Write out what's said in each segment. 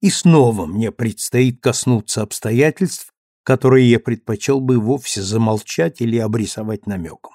И снова мне предстоит коснуться обстоятельств, которые я предпочел бы вовсе замолчать или обрисовать намеком.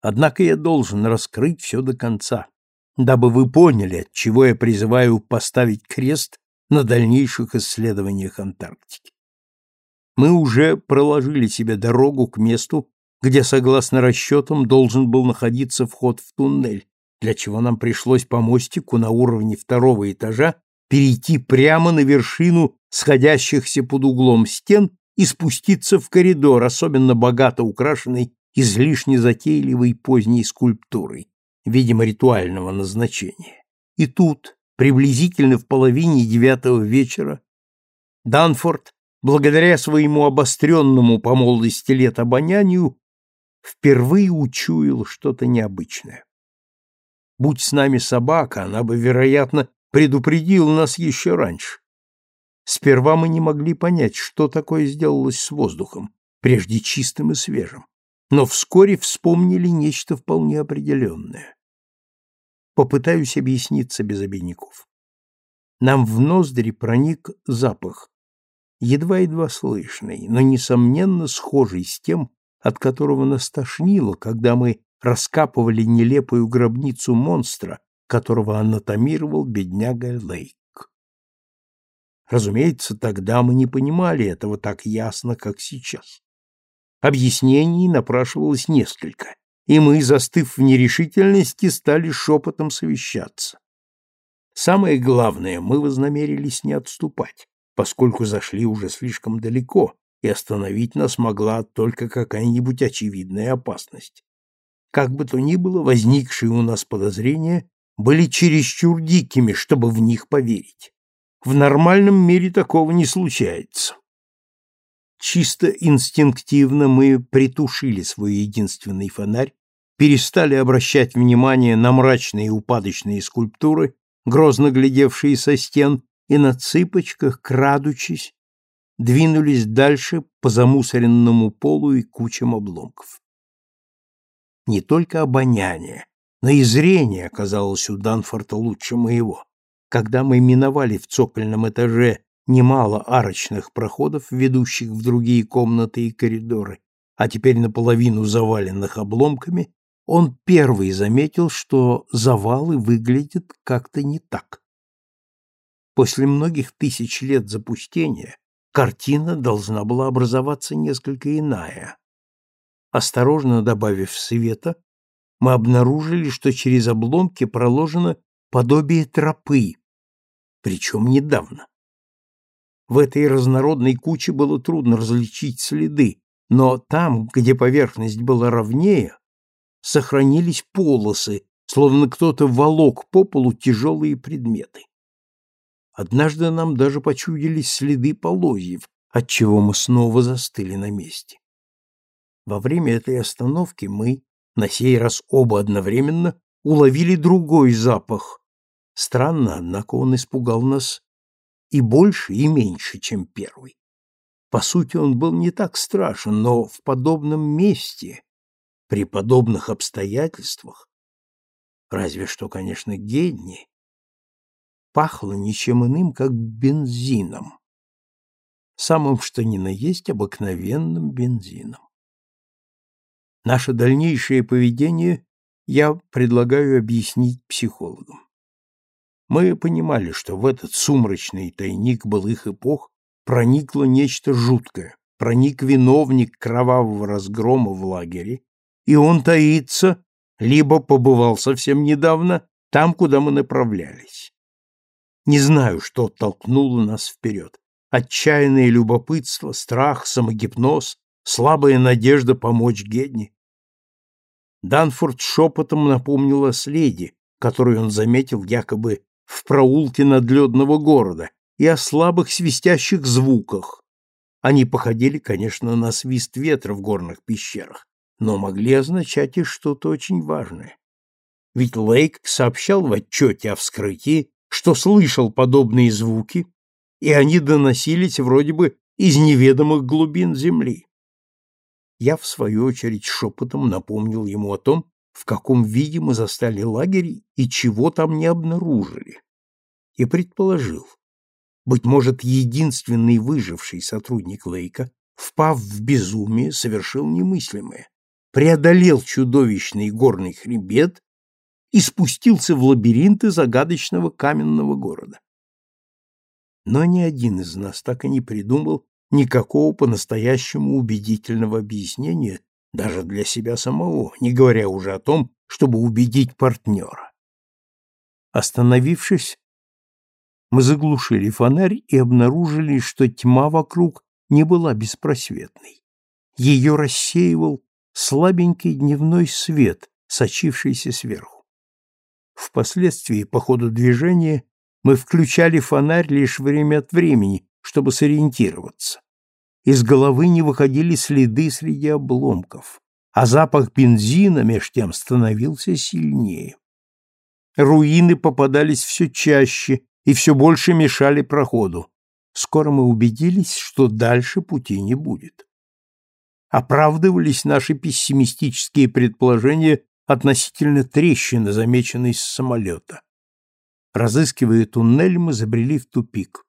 Однако я должен раскрыть все до конца, дабы вы поняли, от чего я призываю поставить крест на дальнейших исследованиях Антарктики. Мы уже проложили себе дорогу к месту, где, согласно расчетам, должен был находиться вход в туннель, для чего нам пришлось по мостику на уровне второго этажа перейти прямо на вершину сходящихся под углом стен и спуститься в коридор, особенно богато украшенный излишне затейливой поздней скульптурой, видимо, ритуального назначения. И тут, приблизительно в половине девятого вечера, Данфорд, благодаря своему обостренному по молодости лет обонянию, впервые учуял что-то необычное. Будь с нами собака, она бы, вероятно, предупредила нас еще раньше. Сперва мы не могли понять, что такое сделалось с воздухом, прежде чистым и свежим, но вскоре вспомнили нечто вполне определенное. Попытаюсь объясниться без обиняков. Нам в ноздри проник запах, едва-едва слышный, но, несомненно, схожий с тем, от которого нас тошнило, когда мы раскапывали нелепую гробницу монстра, которого анатомировал бедняга Лейк. Разумеется, тогда мы не понимали этого так ясно, как сейчас. Объяснений напрашивалось несколько, и мы, застыв в нерешительности, стали шепотом совещаться. Самое главное, мы вознамерились не отступать, поскольку зашли уже слишком далеко, и остановить нас могла только какая-нибудь очевидная опасность. Как бы то ни было, возникшие у нас подозрения были чересчур дикими, чтобы в них поверить. В нормальном мире такого не случается. Чисто инстинктивно мы притушили свой единственный фонарь, перестали обращать внимание на мрачные упадочные скульптуры, грозно глядевшие со стен, и на цыпочках, крадучись, двинулись дальше по замусоренному полу и кучам обломков не только обоняние, но и зрение оказалось у Данфорта лучше моего. Когда мы миновали в цокольном этаже немало арочных проходов, ведущих в другие комнаты и коридоры, а теперь наполовину заваленных обломками, он первый заметил, что завалы выглядят как-то не так. После многих тысяч лет запустения картина должна была образоваться несколько иная. Осторожно добавив света, мы обнаружили, что через обломки проложено подобие тропы, причем недавно. В этой разнородной куче было трудно различить следы, но там, где поверхность была ровнее, сохранились полосы, словно кто-то волок по полу тяжелые предметы. Однажды нам даже почудились следы полозьев, отчего мы снова застыли на месте. Во время этой остановки мы, на сей раз оба одновременно, уловили другой запах. Странно, однако он испугал нас и больше, и меньше, чем первый. По сути, он был не так страшен, но в подобном месте, при подобных обстоятельствах, разве что, конечно, Генни, пахло ничем иным, как бензином. Самым что ни на есть обыкновенным бензином. Наше дальнейшее поведение я предлагаю объяснить психологам. Мы понимали, что в этот сумрачный тайник былых эпох проникло нечто жуткое, проник виновник кровавого разгрома в лагере, и он таится, либо побывал совсем недавно там, куда мы направлялись. Не знаю, что толкнуло нас вперед. Отчаянное любопытство, страх, самогипноз, слабая надежда помочь Гедни. Данфорд шепотом напомнил о следе, который он заметил якобы в проулке надледного города, и о слабых свистящих звуках. Они походили, конечно, на свист ветра в горных пещерах, но могли означать и что-то очень важное. Ведь Лейк сообщал в отчете о вскрытии, что слышал подобные звуки, и они доносились вроде бы из неведомых глубин земли. Я, в свою очередь, шепотом напомнил ему о том, в каком виде мы застали лагерь и чего там не обнаружили. И предположил, быть может, единственный выживший сотрудник Лейка, впав в безумие, совершил немыслимое, преодолел чудовищный горный хребет и спустился в лабиринты загадочного каменного города. Но ни один из нас так и не придумал никакого по-настоящему убедительного объяснения даже для себя самого, не говоря уже о том, чтобы убедить партнера. Остановившись, мы заглушили фонарь и обнаружили, что тьма вокруг не была беспросветной. Ее рассеивал слабенький дневной свет, сочившийся сверху. Впоследствии, по ходу движения, мы включали фонарь лишь время от времени, чтобы сориентироваться. Из головы не выходили следы среди обломков, а запах бензина меж тем становился сильнее. Руины попадались все чаще, и все больше мешали проходу. Скоро мы убедились, что дальше пути не будет. Оправдывались наши пессимистические предположения относительно трещины, замеченной с самолета. Разыскивая туннель, мы забрели в тупик.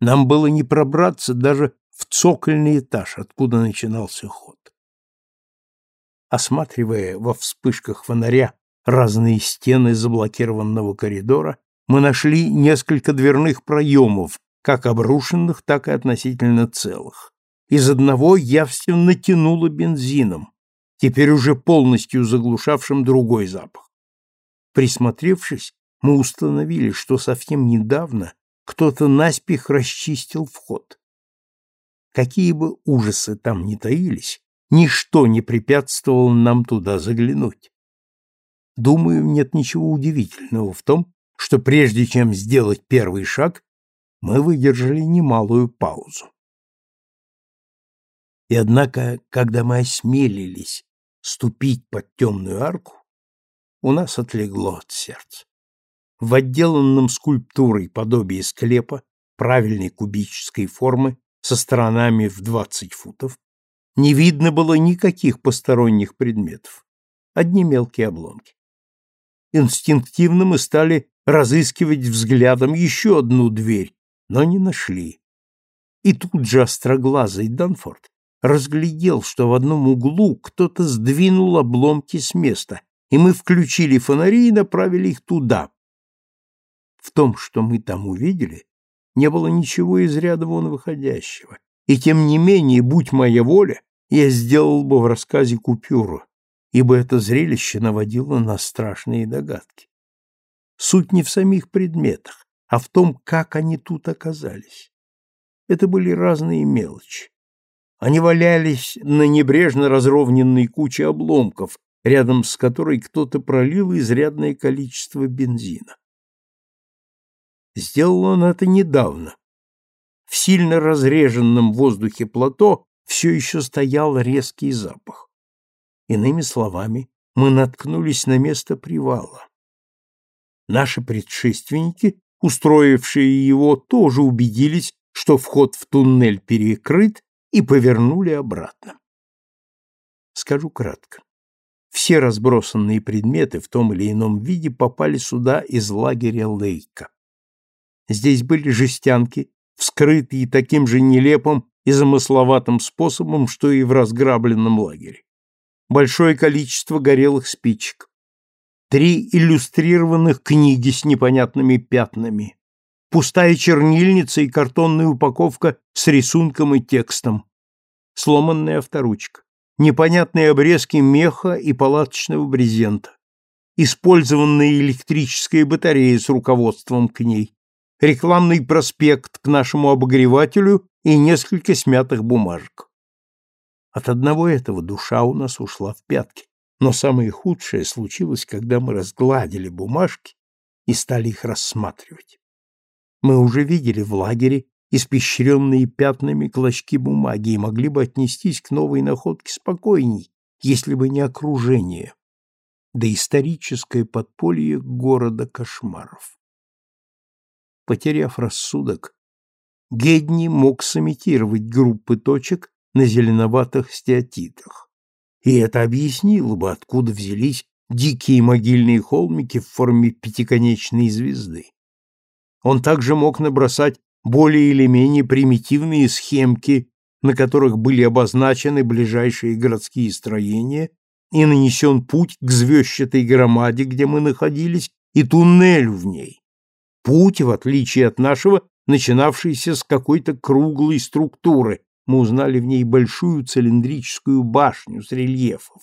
Нам было не пробраться даже в цокольный этаж, откуда начинался ход. Осматривая во вспышках фонаря разные стены заблокированного коридора, мы нашли несколько дверных проемов, как обрушенных, так и относительно целых. Из одного явственно тянуло бензином, теперь уже полностью заглушавшим другой запах. Присмотревшись, мы установили, что совсем недавно кто-то наспех расчистил вход. Какие бы ужасы там ни таились, ничто не препятствовало нам туда заглянуть. Думаю, нет ничего удивительного в том, что прежде чем сделать первый шаг, мы выдержали немалую паузу. И однако, когда мы осмелились ступить под темную арку, у нас отлегло от сердца. В отделанном скульптурой подобии склепа правильной кубической формы со сторонами в 20 футов не видно было никаких посторонних предметов, одни мелкие обломки. Инстинктивно мы стали разыскивать взглядом еще одну дверь, но не нашли. И тут же остроглазый Данфорд разглядел, что в одном углу кто-то сдвинул обломки с места, и мы включили фонари и направили их туда. В том, что мы там увидели, не было ничего из ряда вон выходящего, и тем не менее, будь моя воля, я сделал бы в рассказе купюру, ибо это зрелище наводило на страшные догадки. Суть не в самих предметах, а в том, как они тут оказались. Это были разные мелочи. Они валялись на небрежно разровненной куче обломков, рядом с которой кто-то пролил изрядное количество бензина. Сделал он это недавно. В сильно разреженном воздухе плато все еще стоял резкий запах. Иными словами, мы наткнулись на место привала. Наши предшественники, устроившие его, тоже убедились, что вход в туннель перекрыт, и повернули обратно. Скажу кратко. Все разбросанные предметы в том или ином виде попали сюда из лагеря Лейка. Здесь были жестянки, вскрытые таким же нелепым и замысловатым способом, что и в разграбленном лагере. Большое количество горелых спичек, три иллюстрированных книги с непонятными пятнами, пустая чернильница и картонная упаковка с рисунком и текстом, сломанная авторучка, непонятные обрезки меха и палаточного брезента, использованная электрическая батарея с руководством к ней, рекламный проспект к нашему обогревателю и несколько смятых бумажек. От одного этого душа у нас ушла в пятки. Но самое худшее случилось, когда мы разгладили бумажки и стали их рассматривать. Мы уже видели в лагере испещренные пятнами клочки бумаги и могли бы отнестись к новой находке спокойней, если бы не окружение, да историческое подполье города кошмаров. Потеряв рассудок, Гедни мог сымитировать группы точек на зеленоватых стеатитах и это объяснило бы, откуда взялись дикие могильные холмики в форме пятиконечной звезды. Он также мог набросать более или менее примитивные схемки, на которых были обозначены ближайшие городские строения и нанесен путь к звездчатой громаде, где мы находились, и туннелю в ней. Путь, в отличие от нашего, начинавшийся с какой-то круглой структуры, мы узнали в ней большую цилиндрическую башню с рельефов.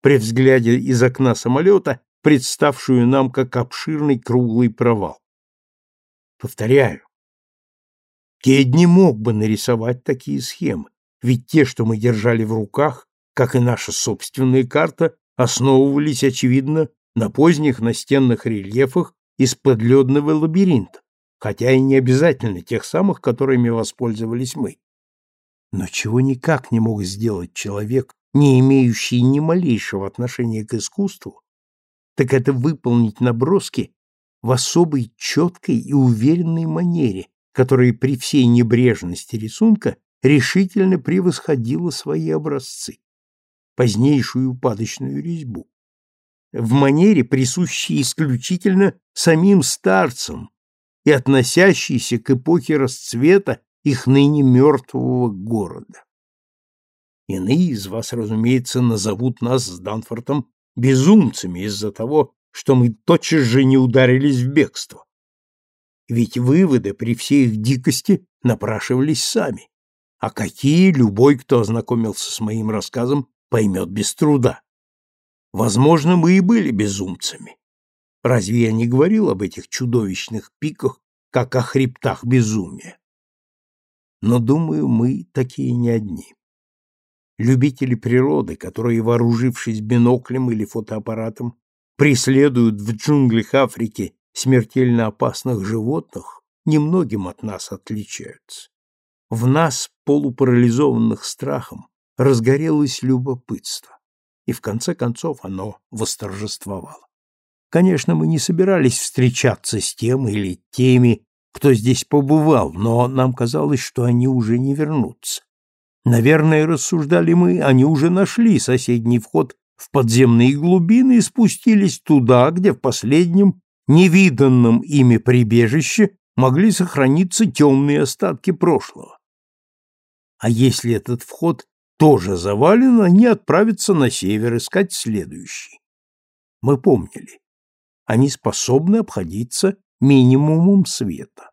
При взгляде из окна самолета, представшую нам как обширный круглый провал. Повторяю, Кедни мог бы нарисовать такие схемы, ведь те, что мы держали в руках, как и наша собственная карта, основывались, очевидно, на поздних настенных рельефах из подледного лабиринта, хотя и не обязательно тех самых, которыми воспользовались мы. Но чего никак не мог сделать человек, не имеющий ни малейшего отношения к искусству, так это выполнить наброски в особой четкой и уверенной манере, которая при всей небрежности рисунка решительно превосходила свои образцы, позднейшую упадочную резьбу, в манере, присущей исключительно самим старцам и относящейся к эпохе расцвета их ныне мертвого города. Иные из вас, разумеется, назовут нас с Данфортом безумцами из-за того, что мы тотчас же не ударились в бегство. Ведь выводы при всей их дикости напрашивались сами. А какие любой, кто ознакомился с моим рассказом, поймет без труда. Возможно, мы и были безумцами. Разве я не говорил об этих чудовищных пиках, как о хребтах безумия? Но, думаю, мы такие не одни. Любители природы, которые, вооружившись биноклем или фотоаппаратом, преследуют в джунглях Африки смертельно опасных животных, немногим от нас отличаются. В нас, полупарализованных страхом, разгорелось любопытство, и в конце концов оно восторжествовало. Конечно, мы не собирались встречаться с тем или теми, кто здесь побывал, но нам казалось, что они уже не вернутся. Наверное, рассуждали мы, они уже нашли соседний вход в подземные глубины и спустились туда, где в последнем невиданном ими прибежище могли сохраниться темные остатки прошлого. А если этот вход тоже завален, они отправятся на север искать следующий. Мы помнили, они способны обходиться минимумом света.